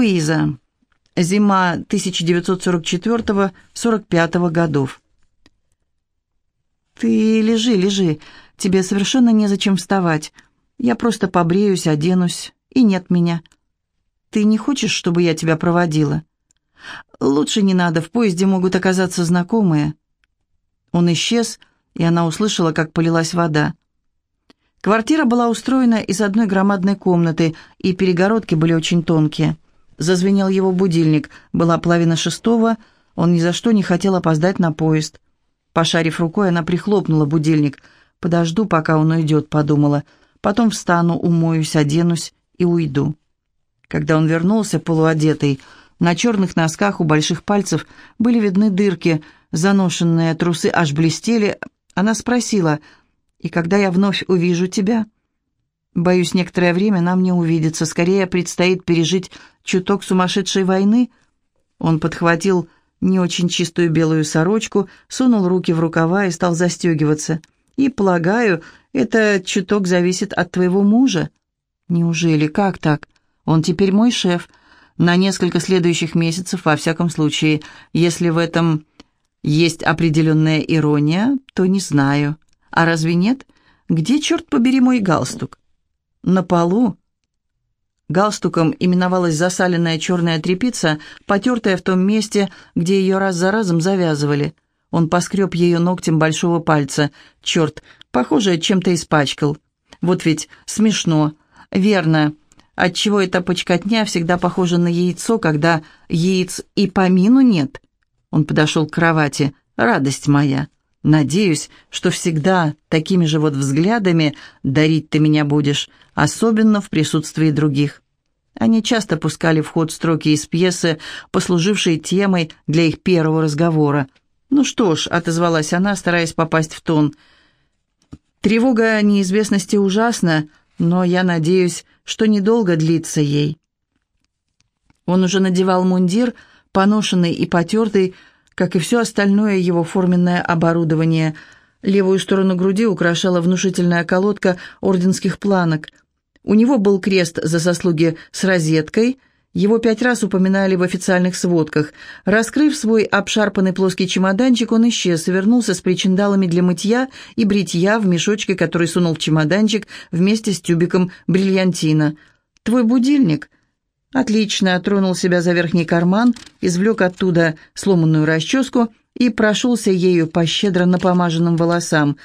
Луиза. Зима 1944-45 годов. «Ты лежи, лежи. Тебе совершенно незачем вставать. Я просто побреюсь, оденусь, и нет меня. Ты не хочешь, чтобы я тебя проводила?» «Лучше не надо, в поезде могут оказаться знакомые». Он исчез, и она услышала, как полилась вода. Квартира была устроена из одной громадной комнаты, и перегородки были очень тонкие. Зазвенел его будильник, была половина шестого, он ни за что не хотел опоздать на поезд. Пошарив рукой, она прихлопнула будильник. «Подожду, пока он уйдет», — подумала. «Потом встану, умоюсь, оденусь и уйду». Когда он вернулся, полуодетый, на черных носках у больших пальцев были видны дырки, заношенные трусы аж блестели. Она спросила — и когда я вновь увижу тебя? Боюсь, некоторое время нам не увидеться. Скорее предстоит пережить чуток сумасшедшей войны. Он подхватил не очень чистую белую сорочку, сунул руки в рукава и стал застегиваться. И, полагаю, это чуток зависит от твоего мужа. Неужели? Как так? Он теперь мой шеф. На несколько следующих месяцев, во всяком случае. Если в этом есть определенная ирония, то не знаю. А разве нет? Где, черт побери, мой галстук? На полу. Галстуком именовалась засаленная черная тряпица, потертая в том месте, где ее раз за разом завязывали. Он поскреб ее ногтем большого пальца. Черт, похоже, чем-то испачкал. Вот ведь смешно. Верно. Отчего эта почкотня всегда похожа на яйцо, когда яиц и помину нет? Он подошел к кровати. «Радость моя!» Надеюсь, что всегда такими же вот взглядами дарить ты меня будешь, особенно в присутствии других. Они часто пускали в ход строки из пьесы, послужившей темой для их первого разговора. «Ну что ж», — отозвалась она, стараясь попасть в тон. «Тревога неизвестности ужасна, но я надеюсь, что недолго длится ей». Он уже надевал мундир, поношенный и потертый, как и все остальное его форменное оборудование. Левую сторону груди украшала внушительная колодка орденских планок. У него был крест за заслуги с розеткой – его пять раз упоминали в официальных сводках. Раскрыв свой обшарпанный плоский чемоданчик, он исчез и вернулся с причиндалами для мытья и бритья в мешочке, который сунул в чемоданчик вместе с тюбиком бриллиантина. «Твой будильник?» Отлично, тронул себя за верхний карман, извлек оттуда сломанную расческу и прошелся ею по щедро напомаженным волосам.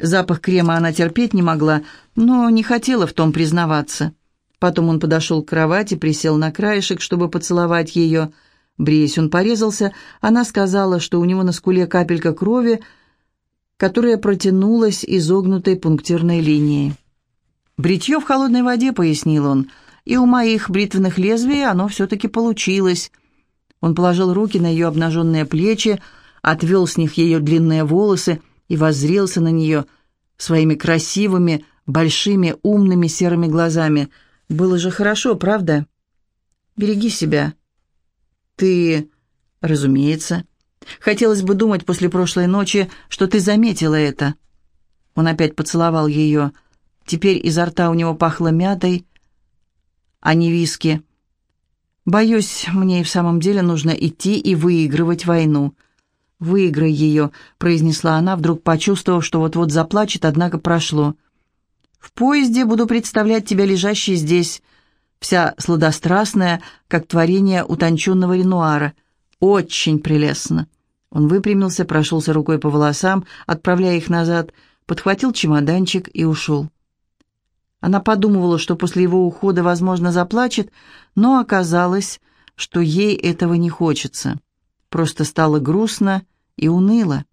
Запах крема она терпеть не могла, но не хотела в том признаваться. Потом он подошел к кровати, присел на краешек, чтобы поцеловать ее. Бреясь, он порезался. Она сказала, что у него на скуле капелька крови, которая протянулась изогнутой пунктирной линией. «Бритье в холодной воде», — пояснил он, — и у моих бритвенных лезвий оно все-таки получилось. Он положил руки на ее обнаженные плечи, отвел с них ее длинные волосы и воззрелся на нее своими красивыми, большими, умными серыми глазами. Было же хорошо, правда? Береги себя. Ты... Разумеется. Хотелось бы думать после прошлой ночи, что ты заметила это. Он опять поцеловал ее. Теперь изо рта у него пахло мятой, а не виски. Боюсь, мне и в самом деле нужно идти и выигрывать войну. «Выиграй ее», — произнесла она, вдруг почувствовав, что вот-вот заплачет, однако прошло. «В поезде буду представлять тебя лежащей здесь, вся сладострастная, как творение утонченного Ренуара. Очень прелестно». Он выпрямился, прошелся рукой по волосам, отправляя их назад, подхватил чемоданчик и ушел. Она подумывала, что после его ухода, возможно, заплачет, но оказалось, что ей этого не хочется. Просто стало грустно и уныло.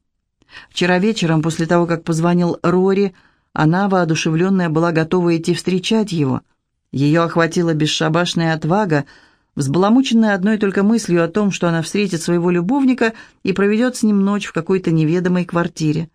Вчера вечером, после того, как позвонил Рори, она, воодушевленная, была готова идти встречать его. Ее охватила бесшабашная отвага, взбаламученная одной только мыслью о том, что она встретит своего любовника и проведет с ним ночь в какой-то неведомой квартире.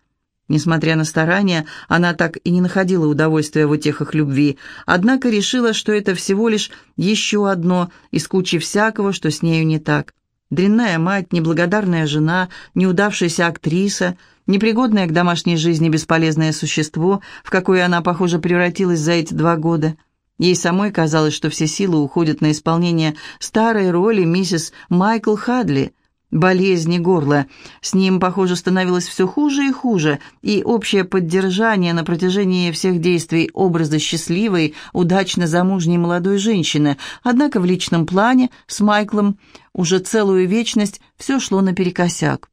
Несмотря на старания, она так и не находила удовольствия в утехах любви, однако решила, что это всего лишь еще одно из кучи всякого, что с нею не так. Дрянная мать, неблагодарная жена, неудавшаяся актриса, непригодное к домашней жизни бесполезное существо, в какое она, похоже, превратилась за эти два года. Ей самой казалось, что все силы уходят на исполнение старой роли миссис Майкл Хадли. Болезни горла. С ним, похоже, становилось все хуже и хуже, и общее поддержание на протяжении всех действий образа счастливой, удачно замужней молодой женщины. Однако в личном плане с Майклом уже целую вечность все шло наперекосяк.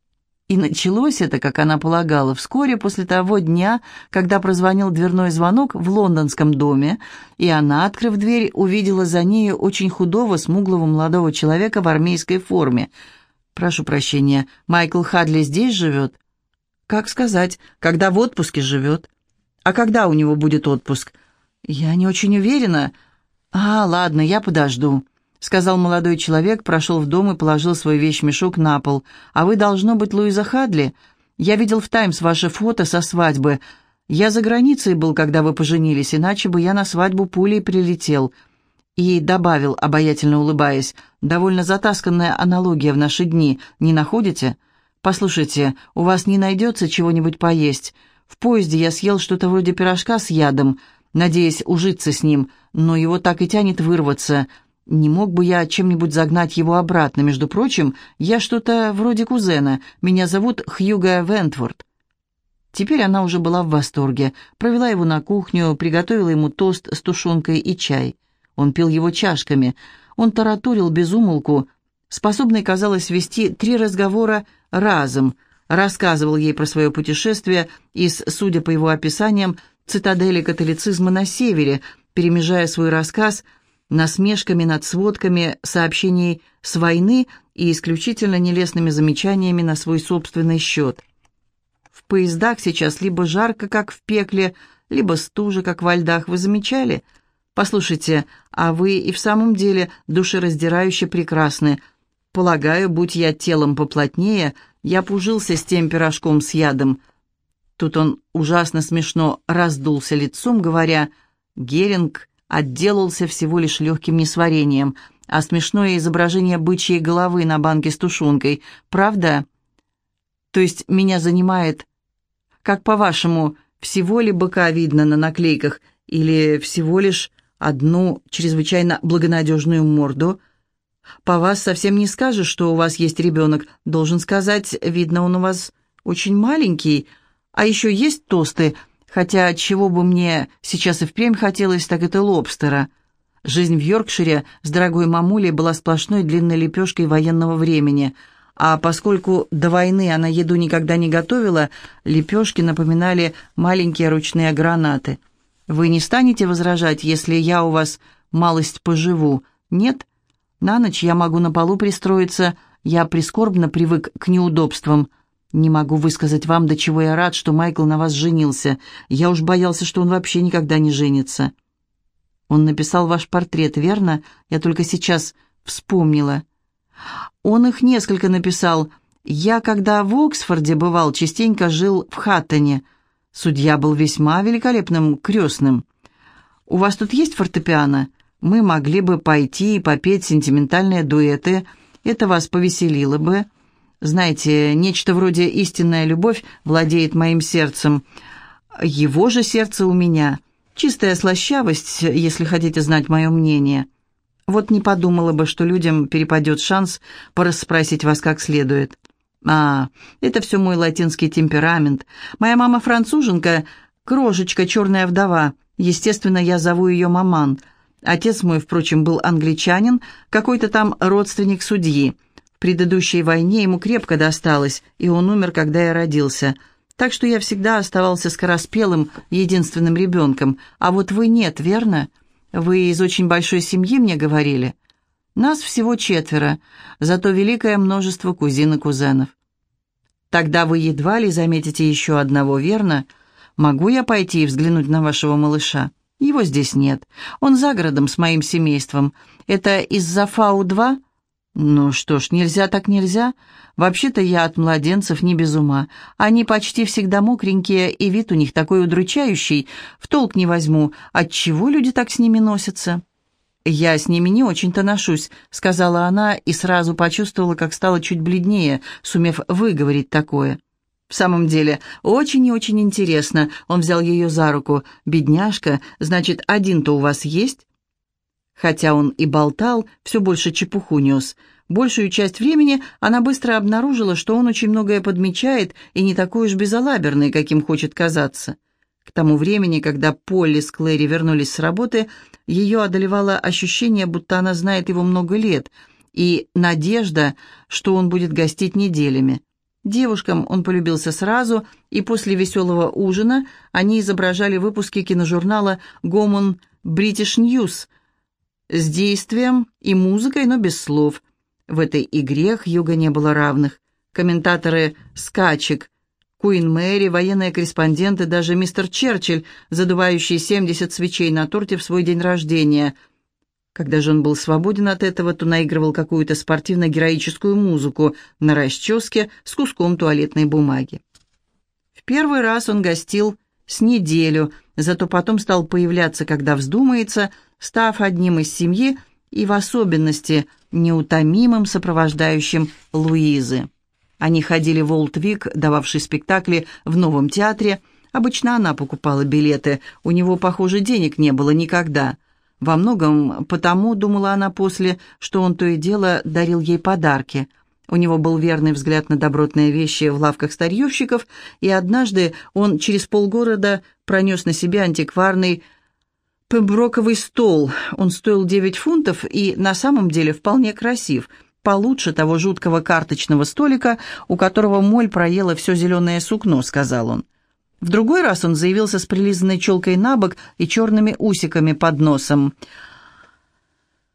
И началось это, как она полагала, вскоре после того дня, когда прозвонил дверной звонок в лондонском доме, и она, открыв дверь, увидела за нею очень худого, смуглого молодого человека в армейской форме. «Прошу прощения, Майкл Хадли здесь живет?» «Как сказать, когда в отпуске живет?» «А когда у него будет отпуск?» «Я не очень уверена». «А, ладно, я подожду». — сказал молодой человек, прошел в дом и положил свой вещмешок на пол. «А вы, должно быть, Луиза Хадли? Я видел в «Таймс» ваше фото со свадьбы. Я за границей был, когда вы поженились, иначе бы я на свадьбу пулей прилетел». И добавил, обаятельно улыбаясь, «Довольно затасканная аналогия в наши дни, не находите? Послушайте, у вас не найдется чего-нибудь поесть. В поезде я съел что-то вроде пирожка с ядом, надеясь ужиться с ним, но его так и тянет вырваться». Не мог бы я чем-нибудь загнать его обратно? Между прочим, я что-то вроде кузена. Меня зовут Хьюго Вентворд. Теперь она уже была в восторге. Провела его на кухню, приготовила ему тост с тушенкой и чай. Он пил его чашками. Он таратурил без умолку, способный, казалось, вести три разговора разом. Рассказывал ей про свое путешествие из, судя по его описаниям, цитадели католицизма на севере, перемежая свой рассказ – насмешками над сводками сообщений с войны и исключительно нелестными замечаниями на свой собственный счет. В поездах сейчас либо жарко, как в пекле, либо стужа, как во льдах. Вы замечали? Послушайте, а вы и в самом деле душераздирающе прекрасны. Полагаю, будь я телом поплотнее, я пужился с тем пирожком с ядом. Тут он ужасно смешно раздулся лицом, говоря «Геринг отделался всего лишь легким несварением, а смешное изображение бычьей головы на банке с тушенкой. Правда? То есть меня занимает, как по-вашему, всего ли быка видно на наклейках или всего лишь одну чрезвычайно благонадежную морду? По вас совсем не скажешь, что у вас есть ребенок. Должен сказать, видно, он у вас очень маленький. А еще есть тосты – Хотя чего бы мне сейчас и впрямь хотелось, так это лобстера. Жизнь в Йоркшире с дорогой мамулей была сплошной длинной лепешкой военного времени, а поскольку до войны она еду никогда не готовила, лепешки напоминали маленькие ручные гранаты. «Вы не станете возражать, если я у вас малость поживу? Нет? На ночь я могу на полу пристроиться, я прискорбно привык к неудобствам». «Не могу высказать вам, до чего я рад, что Майкл на вас женился. Я уж боялся, что он вообще никогда не женится». «Он написал ваш портрет, верно? Я только сейчас вспомнила». «Он их несколько написал. Я, когда в Оксфорде бывал, частенько жил в Хаттоне. Судья был весьма великолепным крестным. У вас тут есть фортепиано? Мы могли бы пойти и попеть сентиментальные дуэты. Это вас повеселило бы». Знаете, нечто вроде истинная любовь владеет моим сердцем. Его же сердце у меня. Чистая слащавость, если хотите знать мое мнение. Вот не подумала бы, что людям перепадет шанс порасспросить вас как следует. А, это все мой латинский темперамент. Моя мама француженка, крошечка, черная вдова. Естественно, я зову ее маман. Отец мой, впрочем, был англичанин, какой-то там родственник судьи. В предыдущей войне ему крепко досталось, и он умер, когда я родился. Так что я всегда оставался скороспелым, единственным ребенком. А вот вы нет, верно? Вы из очень большой семьи, мне говорили. Нас всего четверо, зато великое множество кузин и кузенов. Тогда вы едва ли заметите еще одного, верно? Могу я пойти и взглянуть на вашего малыша? Его здесь нет. Он за городом с моим семейством. Это из-за Фау-2?» «Ну что ж, нельзя так нельзя. Вообще-то я от младенцев не без ума. Они почти всегда мокренькие, и вид у них такой удручающий. В толк не возьму, отчего люди так с ними носятся?» «Я с ними не очень-то ношусь», — сказала она и сразу почувствовала, как стало чуть бледнее, сумев выговорить такое. «В самом деле, очень и очень интересно», — он взял ее за руку. «Бедняжка, значит, один-то у вас есть?» Хотя он и болтал, все больше чепуху нес. Большую часть времени она быстро обнаружила, что он очень многое подмечает и не такой уж безалаберный, каким хочет казаться. К тому времени, когда Полли с Клэри вернулись с работы, ее одолевало ощущение, будто она знает его много лет, и надежда, что он будет гостить неделями. Девушкам он полюбился сразу, и после веселого ужина они изображали выпуски киножурнала «Гомон British News», с действием и музыкой, но без слов. В этой игре Хьюга не было равных. Комментаторы «Скачек», Куин Мэри, военные корреспонденты, даже мистер Черчилль, задувающий 70 свечей на торте в свой день рождения. Когда же он был свободен от этого, то наигрывал какую-то спортивно-героическую музыку на расческе с куском туалетной бумаги. В первый раз он гостил с неделю, зато потом стал появляться, когда вздумается – став одним из семьи и в особенности неутомимым сопровождающим Луизы. Они ходили в Олдвик, дававший спектакли в новом театре. Обычно она покупала билеты, у него, похоже, денег не было никогда. Во многом потому, думала она после, что он то и дело дарил ей подарки. У него был верный взгляд на добротные вещи в лавках старьевщиков, и однажды он через полгорода пронес на себе антикварный Пемброковый стол. Он стоил 9 фунтов и на самом деле вполне красив. Получше того жуткого карточного столика, у которого моль проела все зеленое сукно, сказал он. В другой раз он заявился с прилизанной челкой на бок и черными усиками под носом.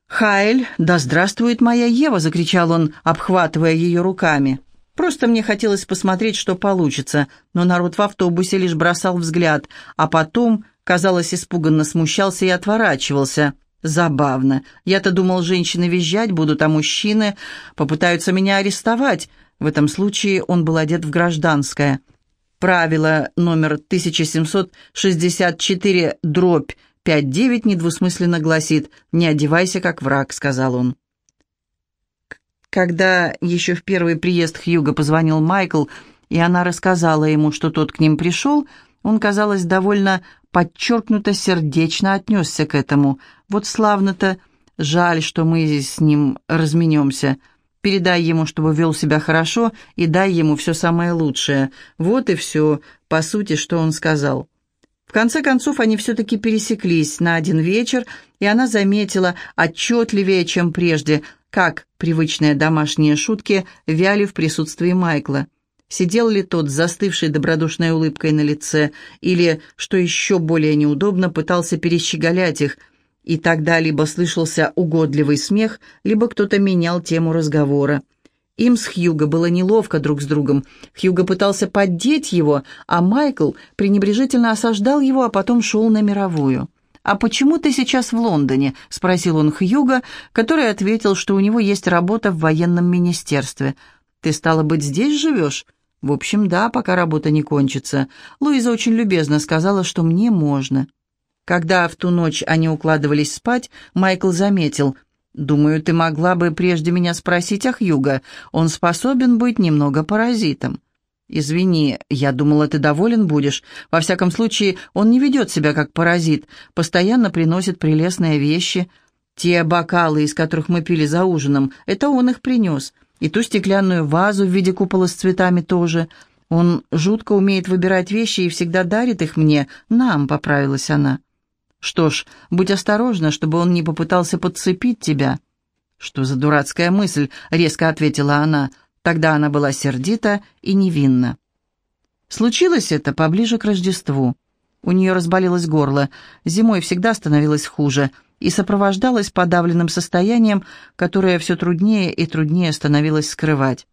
«Хайль, да здравствует моя Ева!» — закричал он, обхватывая ее руками. «Просто мне хотелось посмотреть, что получится, но народ в автобусе лишь бросал взгляд, а потом казалось, испуганно смущался и отворачивался. Забавно. Я-то думал, женщины визжать будут, а мужчины попытаются меня арестовать. В этом случае он был одет в гражданское. Правило номер 1764 дробь 59 недвусмысленно гласит «Не одевайся, как враг», — сказал он. Когда еще в первый приезд Хьюга позвонил Майкл, и она рассказала ему, что тот к ним пришел, он, казалось, довольно подчеркнуто сердечно отнесся к этому. Вот славно-то, жаль, что мы с ним разменемся. Передай ему, чтобы вел себя хорошо, и дай ему все самое лучшее. Вот и все, по сути, что он сказал. В конце концов, они все-таки пересеклись на один вечер, и она заметила отчетливее, чем прежде, как привычные домашние шутки вяли в присутствии Майкла. Сидел ли тот с застывшей добродушной улыбкой на лице, или, что еще более неудобно, пытался перещеголять их, и тогда либо слышался угодливый смех, либо кто-то менял тему разговора. Им с Хьюго было неловко друг с другом. Хьюго пытался поддеть его, а Майкл пренебрежительно осаждал его, а потом шел на мировую. «А почему ты сейчас в Лондоне?» — спросил он Хьюго, который ответил, что у него есть работа в военном министерстве. «Ты, стало быть, здесь живешь?» «В общем, да, пока работа не кончится. Луиза очень любезно сказала, что мне можно». Когда в ту ночь они укладывались спать, Майкл заметил, «Думаю, ты могла бы прежде меня спросить о Хьюго. Он способен быть немного паразитом». «Извини, я думала, ты доволен будешь. Во всяком случае, он не ведет себя как паразит, постоянно приносит прелестные вещи. Те бокалы, из которых мы пили за ужином, это он их принес и ту стеклянную вазу в виде купола с цветами тоже. Он жутко умеет выбирать вещи и всегда дарит их мне, нам, поправилась она. Что ж, будь осторожна, чтобы он не попытался подцепить тебя. Что за дурацкая мысль, резко ответила она. Тогда она была сердита и невинна. Случилось это поближе к Рождеству. У нее разболелось горло. Зимой всегда становилось хуже и сопровождалось подавленным состоянием, которое все труднее и труднее становилось скрывать.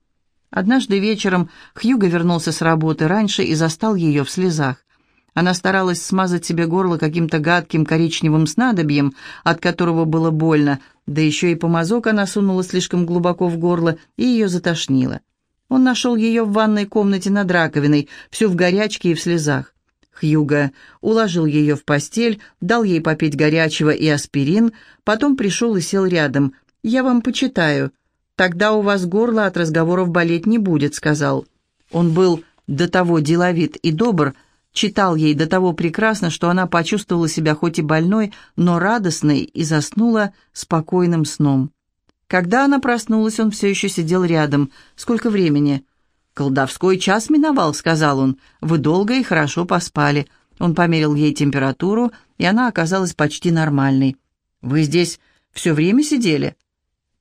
Однажды вечером Хьюго вернулся с работы раньше и застал ее в слезах. Она старалась смазать себе горло каким-то гадким коричневым снадобьем, от которого было больно, да еще и помазок она сунула слишком глубоко в горло, и ее затошнило. Он нашел ее в ванной комнате над раковиной, всю в горячке и в слезах. Хьюго уложил ее в постель, дал ей попить горячего и аспирин, потом пришел и сел рядом. «Я вам почитаю. Тогда у вас горло от разговоров болеть не будет», — сказал. Он был до того деловит и добр, читал ей до того прекрасно, что она почувствовала себя хоть и больной, но радостной и заснула спокойным сном. Когда она проснулась, он все еще сидел рядом. «Сколько времени?» «Колдовской час миновал», — сказал он. «Вы долго и хорошо поспали». Он померил ей температуру, и она оказалась почти нормальной. «Вы здесь все время сидели?»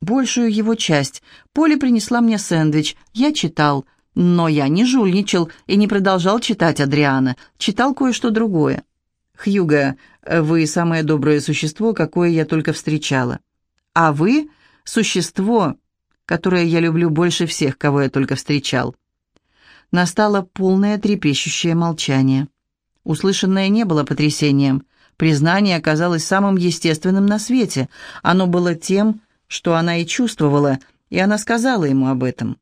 «Большую его часть. Поле принесла мне сэндвич. Я читал. Но я не жульничал и не продолжал читать Адриана. Читал кое-что другое. «Хьюга, вы самое доброе существо, какое я только встречала. А вы — существо, которое я люблю больше всех, кого я только встречал». Настало полное трепещущее молчание. Услышанное не было потрясением. Признание оказалось самым естественным на свете. Оно было тем, что она и чувствовала, и она сказала ему об этом.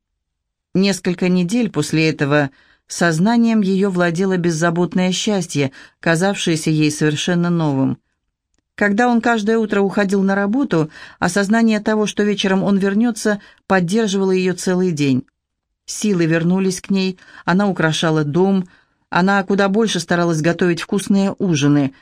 Несколько недель после этого сознанием ее владело беззаботное счастье, казавшееся ей совершенно новым. Когда он каждое утро уходил на работу, осознание того, что вечером он вернется, поддерживало ее целый день. Силы вернулись к ней, она украшала дом, она куда больше старалась готовить вкусные ужины.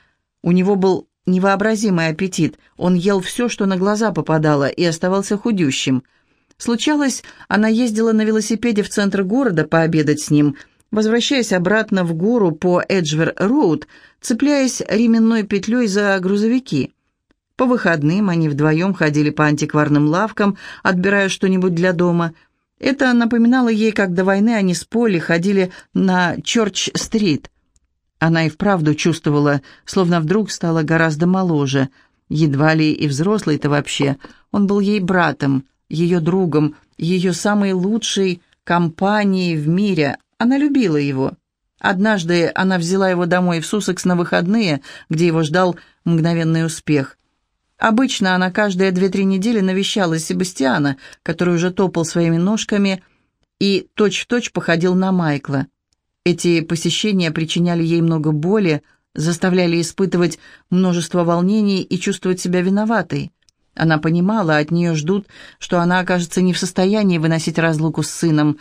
У него был невообразимый аппетит, он ел все, что на глаза попадало, и оставался худющим – Случалось, она ездила на велосипеде в центр города пообедать с ним, возвращаясь обратно в гору по Эджвер-Роуд, цепляясь ременной петлей за грузовики. По выходным они вдвоем ходили по антикварным лавкам, отбирая что-нибудь для дома. Это напоминало ей, как до войны они с Полли ходили на Чорч-стрит. Она и вправду чувствовала, словно вдруг стала гораздо моложе. Едва ли и взрослый-то вообще. Он был ей братом ее другом, ее самой лучшей компанией в мире. Она любила его. Однажды она взяла его домой в Сусекс на выходные, где его ждал мгновенный успех. Обычно она каждые две-три недели навещала Себастьяна, который уже топал своими ножками и точь-в-точь точь походил на Майкла. Эти посещения причиняли ей много боли, заставляли испытывать множество волнений и чувствовать себя виноватой. Она понимала, от нее ждут, что она окажется не в состоянии выносить разлуку с сыном.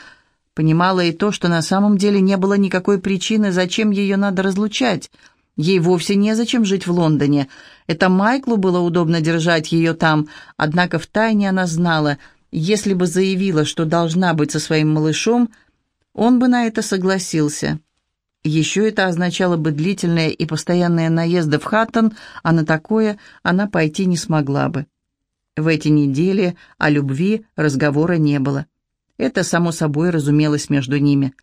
Понимала и то, что на самом деле не было никакой причины, зачем ее надо разлучать. Ей вовсе незачем жить в Лондоне. Это Майклу было удобно держать ее там, однако втайне она знала, если бы заявила, что должна быть со своим малышом, он бы на это согласился. Еще это означало бы длительные и постоянные наезды в Хаттон, а на такое она пойти не смогла бы. В эти недели о любви разговора не было. Это, само собой, разумелось между ними.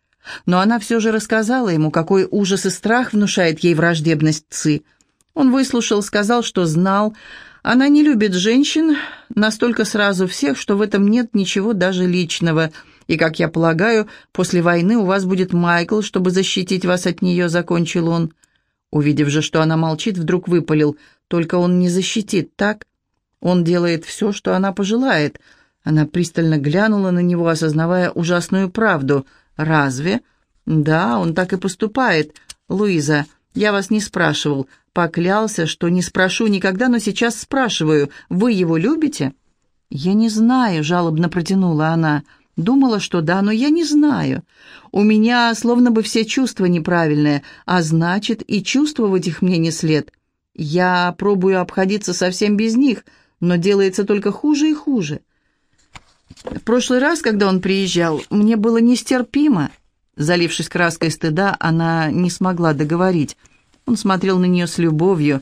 Но она все же рассказала ему, какой ужас и страх внушает ей враждебность Ци. Он выслушал, сказал, что знал. Она не любит женщин настолько сразу всех, что в этом нет ничего даже личного. И, как я полагаю, после войны у вас будет Майкл, чтобы защитить вас от нее, закончил он. Увидев же, что она молчит, вдруг выпалил. Только он не защитит, так? Он делает все, что она пожелает. Она пристально глянула на него, осознавая ужасную правду. «Разве?» «Да, он так и поступает. Луиза, я вас не спрашивал. Поклялся, что не спрошу никогда, но сейчас спрашиваю. Вы его любите?» «Я не знаю», — жалобно протянула она. «Думала, что да, но я не знаю. У меня словно бы все чувства неправильные, а значит, и чувствовать их мне не след. Я пробую обходиться совсем без них, но делается только хуже и хуже. В прошлый раз, когда он приезжал, мне было нестерпимо. Залившись краской стыда, она не смогла договорить. Он смотрел на нее с любовью.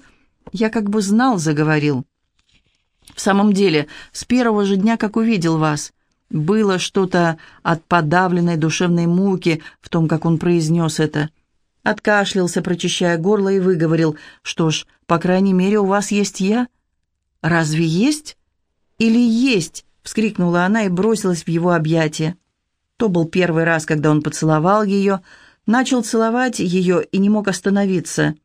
«Я как бы знал», — заговорил. «В самом деле, с первого же дня, как увидел вас, было что-то от подавленной душевной муки в том, как он произнес это». Откашлялся, прочищая горло, и выговорил, «Что ж, по крайней мере, у вас есть я». «Разве есть? Или есть?» — вскрикнула она и бросилась в его объятия. То был первый раз, когда он поцеловал ее, начал целовать ее и не мог остановиться.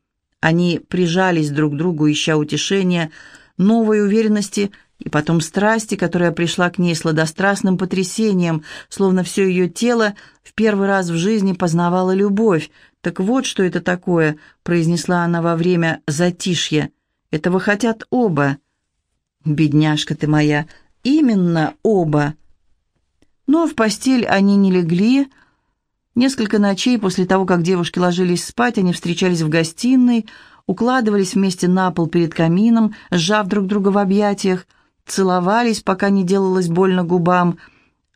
Они прижались друг к другу, ища утешения, новой уверенности и потом страсти, которая пришла к ней сладострастным потрясением, словно все ее тело в первый раз в жизни познавало любовь. «Так вот, что это такое», — произнесла она во время затишья. «Этого хотят оба». «Бедняжка ты моя, именно оба». Но в постель они не легли, Несколько ночей после того, как девушки ложились спать, они встречались в гостиной, укладывались вместе на пол перед камином, сжав друг друга в объятиях, целовались, пока не делалось больно губам,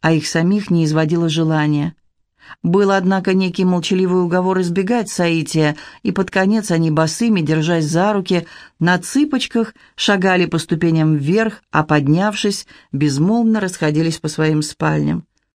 а их самих не изводило желание. Был, однако, некий молчаливый уговор избегать Саития, и под конец они босыми, держась за руки, на цыпочках шагали по ступеням вверх, а поднявшись, безмолвно расходились по своим спальням.